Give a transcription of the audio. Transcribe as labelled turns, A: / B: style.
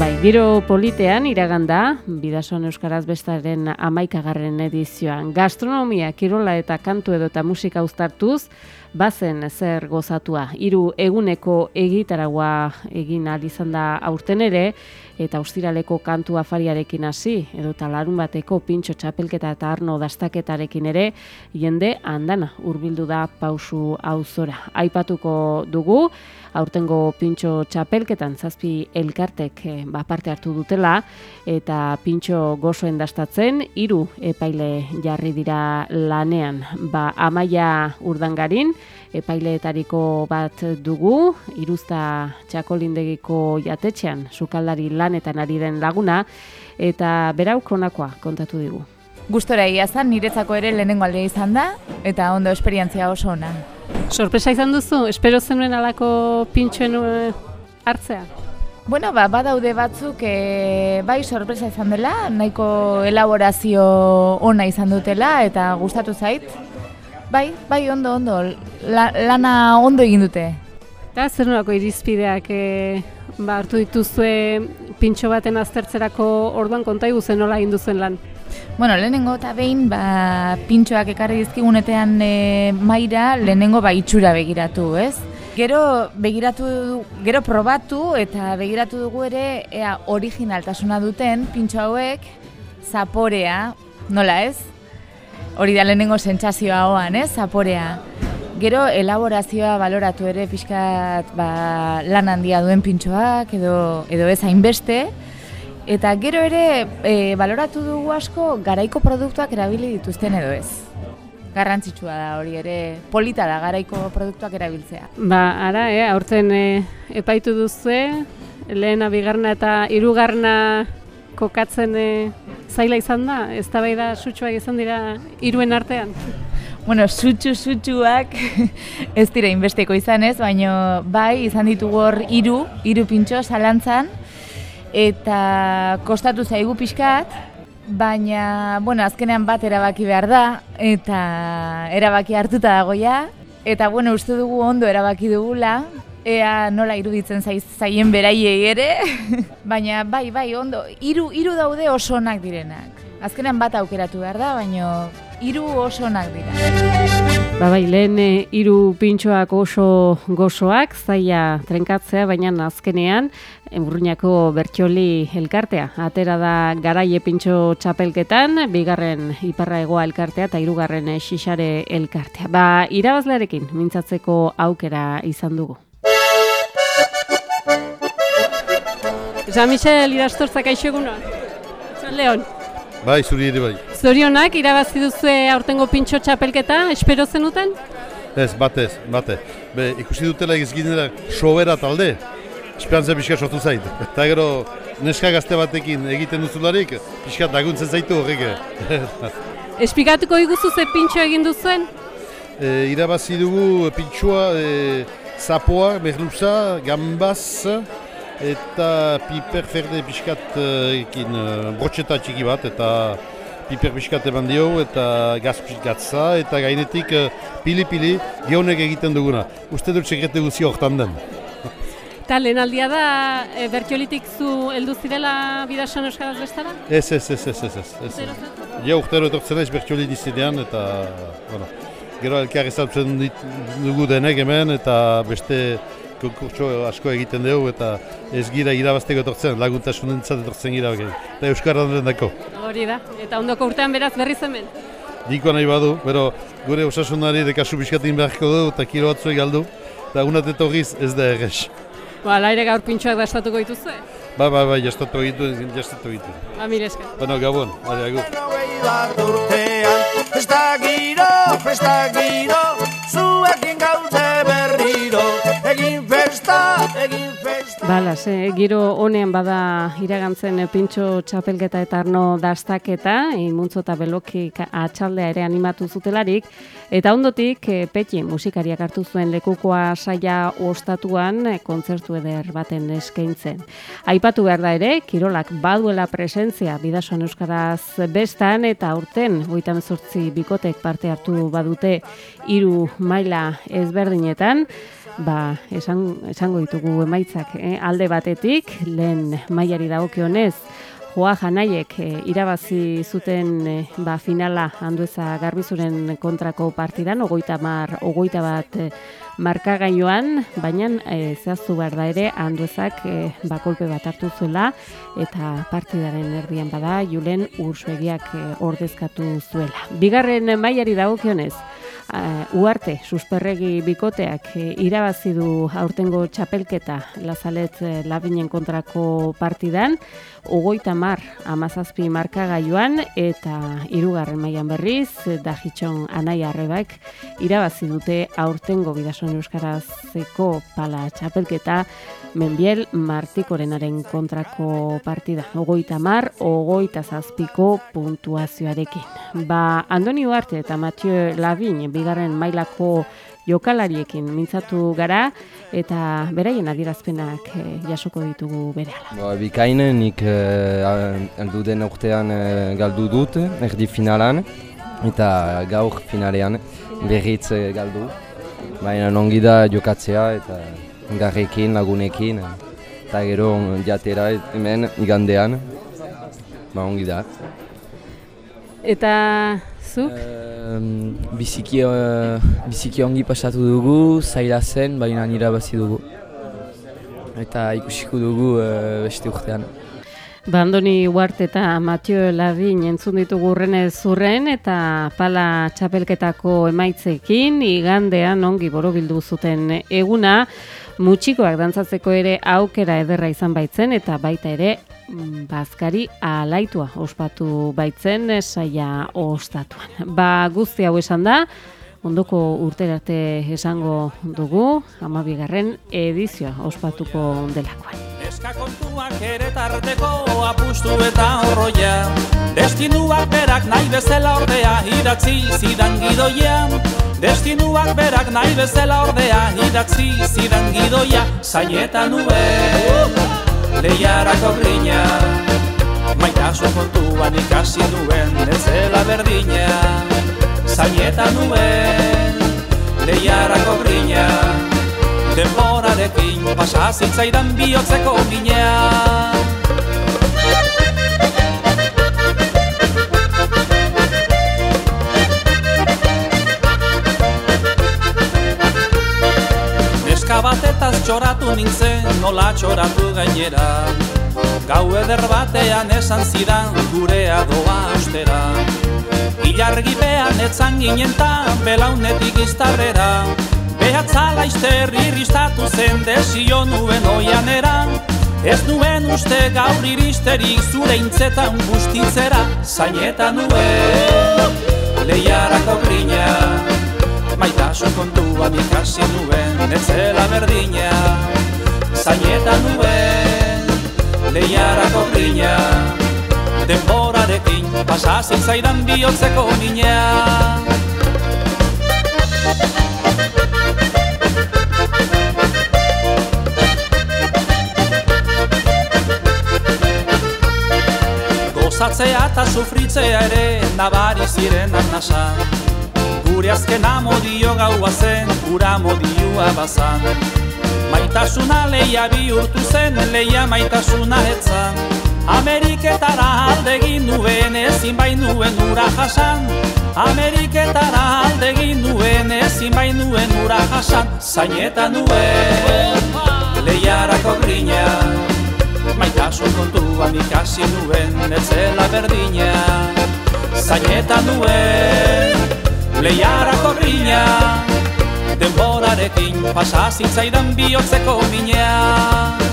A: Bai, giro politean iraganda, bidasoan Euskaraz bestaren amaikagarren edizioan. Gastronomia, kirola eta kantu edo eta musika uztartuz, bazen zer gozatua. Hiru eguneko egitaragua egin izan da aurten ere, eta austiraleko kantu afariarekin hasi, edo talarun bateko pintxo txapelketa eta arno dastaketarekin ere, jende handana hurbildu da pausu auzora. Aipatuko dugu, aurtengo pintxo txapelketan zazpi elkartek eh, ba, parte hartu dutela eta pintxo gozoen dastatzen hiru epaile jarri dira lanean ba, amaia urdangarin epaileetariko bat dugu iruzta txakolindegiko jatetxean sukaldari lanetan ari den laguna eta berauk honakoa kontatu digu.
B: Gustora egia zan, niretzako ere lehenengo aldea izan da, eta ondo esperientzia oso ona.
A: Sorpresa izan duzu, espero zenuen alako pintxoen uh, hartzea?
B: Bueno, ba, badaude batzuk, e, bai sorpresa izan dela, nahiko elaborazio ona izan dutela, eta gustatu zait. Bai, bai, ondo, ondo, lana ondo egin dute.
A: Eta zer nolako irizpideak e, ba, hartu dituzue pintxo baten aztertzerako orduan konta iguzen nola egin duzen lan?
B: Bueno, lehenengo eta behin, ba, pintxoak ekarri dizkigunetean e, maira, lehenengo ba, itxura begiratu, ez? Gero begiratu, gero probatu eta begiratu dugu ere ea originaltasuna duten pintxo hauek zaporea, nola ez? Hori da lehenengo sentsazioa hoan, ez? Zaporea. Gero elaborazioa baloratu ere pixkat ba, lan handia duen pintxoak edo, edo ez hainbeste. Eta gero ere e, baloratu dugu asko garaiko produktuak erabili dituzten edo ez. Garrantzitsua da hori ere, polita da garaiko produktuak erabiltzea.
A: Ba, ara, eh, aurten e, epaitu duzue, lehena, bigarna eta hirugarna kokatzen e, zaila izan da? Ez da bai da sutsuak izan dira iruen artean?
B: Bueno, sutsu sutsuak ez dira inbesteko izan ez, baina bai izan ditugu hor hiru, hiru pintxo salantzan, eta kostatu zaigu pixkat, baina, bueno, azkenean bat erabaki behar da, eta erabaki hartuta dagoia, eta, bueno, uste dugu ondo erabaki dugula, ea nola iruditzen zaiz zaien beraiei ere, baina, bai, bai, ondo, hiru hiru daude oso onak direnak. Azkenean bat aukeratu behar da, baina hiru oso onak dira.
A: Ba bai, lehen eh, hiru pintxoak oso gozoak, zaila trenkatzea, baina azkenean, Enburruñako bertxoli elkartea. Atera da garaie pintxo txapelketan, bigarren iparra egoa elkartea eta hirugarren xixare elkartea. Ba, irabazlearekin mintzatzeko aukera izan dugu. Jean Michel irastortzak aixo egunon. Leon.
C: Bai, zuri ere bai.
A: Zorionak, irabazi duzu aurtengo pintxo txapelketa, espero zenuten?
C: Ez, batez, bate. Be, ikusi dutela egizginera sobera talde, esperantza pixka sortu zait. Eta gero, neska gazte batekin egiten duzularik, pixka daguntzen zaitu horrek.
A: Espikatuko iguzu ze pintxo egin duzuen?
C: E, irabazi dugu pintxoa, e, zapoa, merluza, gambaz, eta piper ferde pixkat ekin uh, brotxeta txiki bat eta piper pixkat eman dio eta gaz gatza eta gainetik pili-pili uh, gehonek egiten duguna. Uste dut sekrete guzi horretan den.
A: Eta lehen aldia da e, bertiolitik zu heldu zirela bidasan euskaraz bestara?
C: Ez, ez, ez, ez, ez, ez. Ja, urtero etortzen ez bertioli dizidean eta, bueno, gero elkar ezautzen dugu denek hemen eta beste konkurtso asko egiten dugu eta ez gira irabazteko etortzen, laguntasun entzat etortzen gira okay. eta Euskara dako.
A: Hori da, eta ondoko urtean beraz berri zemen?
C: Diko nahi badu, pero gure osasunari dekasu biskatin beharko du eta kilo batzuek galdu, eta unat etorriz ez da errex.
A: Ba, laire gaur pintxoak dastatuko dituzu,
C: Ba, ba, ba, jastatu egitu, jastatu egitu.
A: Ba, mire esker.
C: Bueno, gabon, bale, agur.
D: Festa giro, festa giro, zuekin gauze berriro, egin egin festa.
A: Bala, ze, giro honean bada iragantzen pintxo txapelketa eta arno dastaketa, imuntzo eta beloki atxaldea ere animatu zutelarik, eta ondotik, e, peti musikariak hartu zuen lekukoa saia ostatuan e, kontzertu eder baten eskaintzen. Aipatu behar da ere, kirolak baduela presentzia bidasoan euskaraz bestan, eta urten, goitan zortzi bikotek parte hartu badute hiru maila ezberdinetan, ba, esan, esango ditugu emaitzak eh? alde batetik, lehen mailari dagokionez, Joa Janaiek eh, irabazi zuten eh, ba, finala handueza garbizuren kontrako partidan, ogoita, mar, ogoita bat eh, markagainoan, baina e, zehaztu behar da ere, handuezak e, bakolpe bat hartu zuela, eta partidaren erdian bada, julen ursuegiak e, ordezkatu zuela. Bigarren mailari dagokionez, uh, uarte, susperregi bikoteak uh, irabazi du aurtengo txapelketa lazalet uh, labinen kontrako partidan, ogoita mar amazazpi markagailuan eta hirugarren mailan berriz, da hitxon anai arrebak, irabazi dute aurtengo bidason euskarazeko pala txapelketa, Menbiel Martikorenaren kontrako partida. Ogoita mar, ogoita zazpiko puntuazioarekin. Ba, Andoni Uarte eta Mathieu Labin, bigarren mailako jokalariekin mintzatu gara, eta beraien adirazpenak e, jasoko ditugu bere ala.
E: Ba, bikain, nik e, den urtean e, galdu dut, erdi finalan, eta gaur finalean berriz galdu. Baina ongi da jokatzea eta garrekin, lagunekin, eta gero jatera hemen igandean, ba ongi da.
A: Eta zuk?
F: biziki, uh, biziki ongi pasatu dugu, zaila zen, baina nira bazi dugu. Eta ikusiko dugu uh, beste urtean.
A: Bandoni Huart eta Matio Labin entzun ditugu urrenez zurren eta pala txapelketako emaitzekin igandean ongi borobildu zuten eguna mutxikoak dantzatzeko ere aukera ederra izan baitzen eta baita ere mm, bazkari alaitua ospatu baitzen saia ostatuan. Ba guzti hau esan da, ondoko urterarte esango dugu, amabigarren edizioa ospatuko delakoan.
D: Eska kontuak ere tarteko apustu eta horroia Destinuak berak nahi bezala ordea idatzi zidan gidoia Destinuak berak nahi bezala ordea idatzi zidan gidoia Zainetan nube, lehiarako grina Maitasun kontuan ikasi duen ez dela berdina. Zainetan nube, lehiarako grina Denborarekin pasa zitzaidan bihotzeko minea txoratu nintzen nola txoratu gainera. Gau eder batean esan zidan gurea doa austera Ilargipean etzan ginen tan belaunetik iztarrera. Behatzala izterri iristatu zen desio nuen oianera. Ez nuen uste gaur iristerik zure intzetan bustitzera. Zainetan nuen lehiarako grina kontuan ikasi nuen ez zela berdina Zainetan nuen lehiarako grina. Denborarekin pasazin zaidan bihotzeko mina. Gozatzea eta sufritzea ere nabari ziren arnasan Gure azken amodio gaua zen, gura amodioa bazan. Maitasuna leia bihurtu zen, leia maitasuna etzan. Ameriketara aldegin nuen ezin bainuen ura jasan. Ameriketara aldegin nuen ezin bainuen ura jasan. Zainetan nuen, leiarako grina. Maitasun kontuan ikasi nuen, ez zela berdina. Zainetan nuen, Lehiarako grina Denborarekin Pasa zintzaidan bihotzeko minea